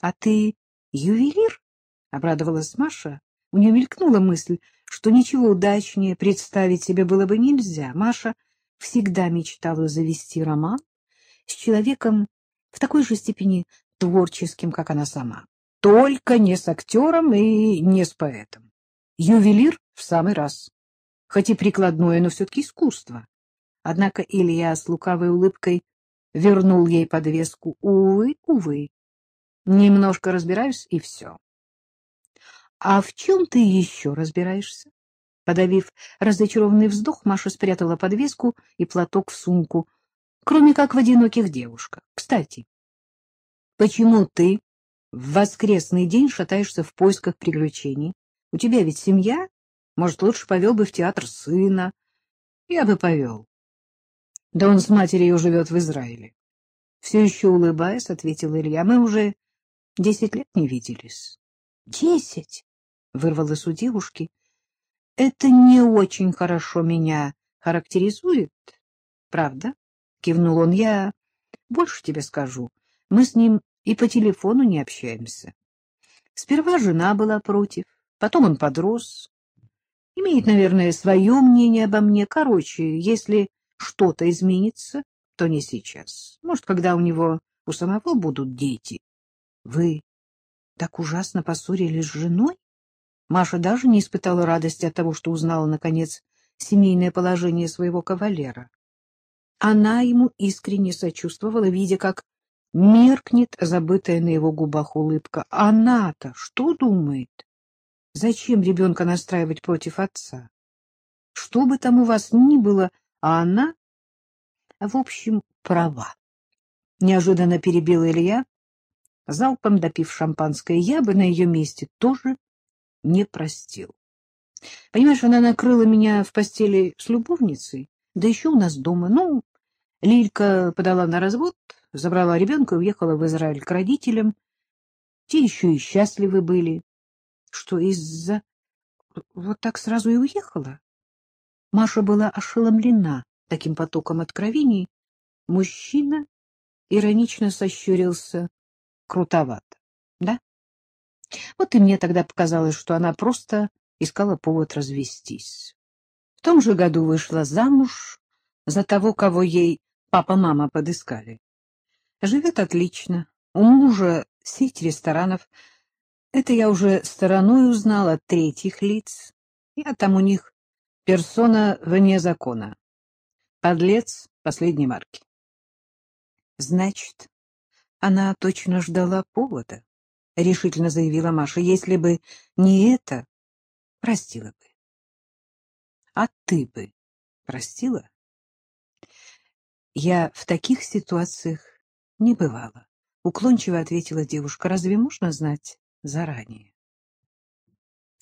— А ты ювелир? — обрадовалась Маша. У нее мелькнула мысль, что ничего удачнее представить себе было бы нельзя. Маша всегда мечтала завести роман с человеком в такой же степени творческим, как она сама. Только не с актером и не с поэтом. Ювелир в самый раз. Хоть и прикладное, но все-таки искусство. Однако Илья с лукавой улыбкой вернул ей подвеску. Увы, увы. Немножко разбираюсь, и все. — А в чем ты еще разбираешься? Подавив разочарованный вздох, Маша спрятала подвеску и платок в сумку, кроме как в одиноких девушках. Кстати, почему ты в воскресный день шатаешься в поисках приключений? У тебя ведь семья? Может, лучше повел бы в театр сына? Я бы повел. Да он с матерью живет в Израиле. Все еще улыбаясь, ответил Илья. Мы уже Десять лет не виделись. — Десять? — вырвалось у девушки. — Это не очень хорошо меня характеризует, правда? — кивнул он. — Я больше тебе скажу. Мы с ним и по телефону не общаемся. Сперва жена была против, потом он подрос. Имеет, наверное, свое мнение обо мне. Короче, если что-то изменится, то не сейчас. Может, когда у него у самого будут дети. Вы так ужасно поссорились с женой? Маша даже не испытала радости от того, что узнала, наконец, семейное положение своего кавалера. Она ему искренне сочувствовала, видя, как меркнет забытая на его губах улыбка. Она-то что думает? Зачем ребенка настраивать против отца? Что бы там у вас ни было, а она, в общем, права. Неожиданно перебил Илья, залпом допив шампанское, я бы на ее месте тоже не простил. Понимаешь, она накрыла меня в постели с любовницей, да еще у нас дома. Ну, Лилька подала на развод, забрала ребенка и уехала в Израиль к родителям. Те еще и счастливы были. Что из-за... Вот так сразу и уехала? Маша была ошеломлена таким потоком откровений. Мужчина иронично сощурился крутовато, да? Вот и мне тогда показалось, что она просто искала повод развестись. В том же году вышла замуж за того, кого ей папа-мама подыскали. Живет отлично, у мужа сеть ресторанов. Это я уже стороной узнала от третьих лиц. Я там у них персона вне закона. Подлец последней марки. Значит, она точно ждала повода, — решительно заявила Маша. Если бы не это, простила бы. А ты бы простила? Я в таких ситуациях не бывала, — уклончиво ответила девушка. Разве можно знать заранее?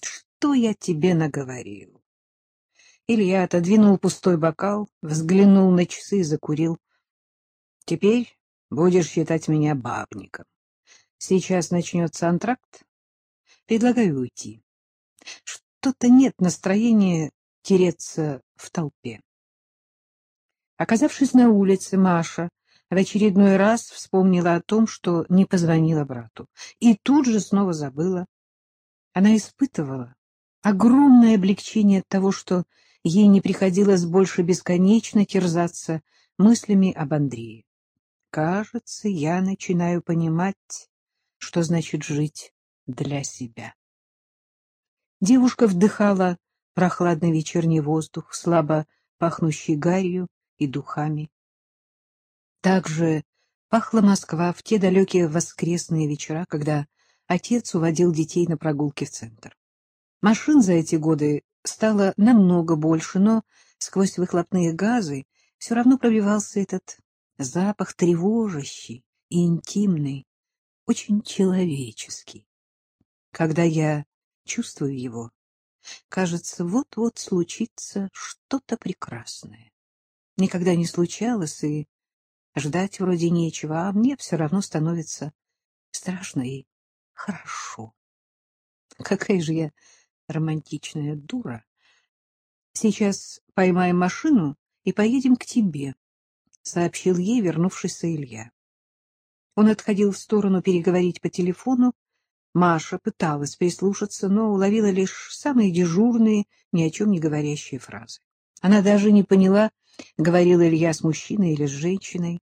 Что я тебе наговорил? Илья отодвинул пустой бокал, взглянул на часы и закурил. Теперь Будешь считать меня бабником. Сейчас начнется антракт. Предлагаю уйти. Что-то нет настроения тереться в толпе. Оказавшись на улице, Маша в очередной раз вспомнила о том, что не позвонила брату, и тут же снова забыла. Она испытывала огромное облегчение от того, что ей не приходилось больше бесконечно терзаться мыслями об Андрее. Кажется, я начинаю понимать, что значит жить для себя. Девушка вдыхала прохладный вечерний воздух, слабо пахнущий гарью и духами. Также пахла Москва в те далекие воскресные вечера, когда отец уводил детей на прогулки в центр. Машин за эти годы стало намного больше, но сквозь выхлопные газы все равно пробивался этот запах тревожащий и интимный, очень человеческий. Когда я чувствую его, кажется, вот-вот случится что-то прекрасное. Никогда не случалось, и ждать вроде нечего, а мне все равно становится страшно и хорошо. Какая же я романтичная дура. Сейчас поймаем машину и поедем к тебе, сообщил ей вернувшийся Илья. Он отходил в сторону переговорить по телефону. Маша пыталась прислушаться, но уловила лишь самые дежурные, ни о чем не говорящие фразы. Она даже не поняла, говорил Илья с мужчиной или с женщиной.